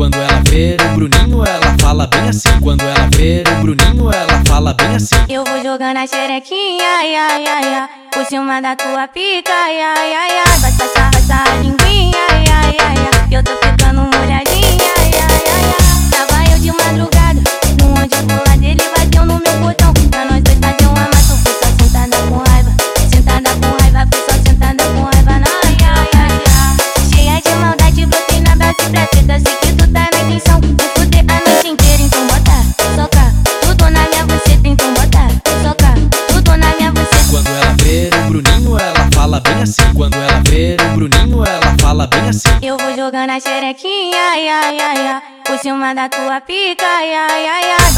Quando ela vê o Bruninho, ela fala bem assim. Quando ela vê o Bruninho, ela fala bem assim. Eu vou jogando a xerequinha, ai, ai, ai, por cima da tua pica, ai, ai, ai, assim. Quando ela vê o Bruninho, ela fala bem assim. Eu vou jogando a xerequinha, ai, ai, ai, por cima da tua pica, ai, ai, ai,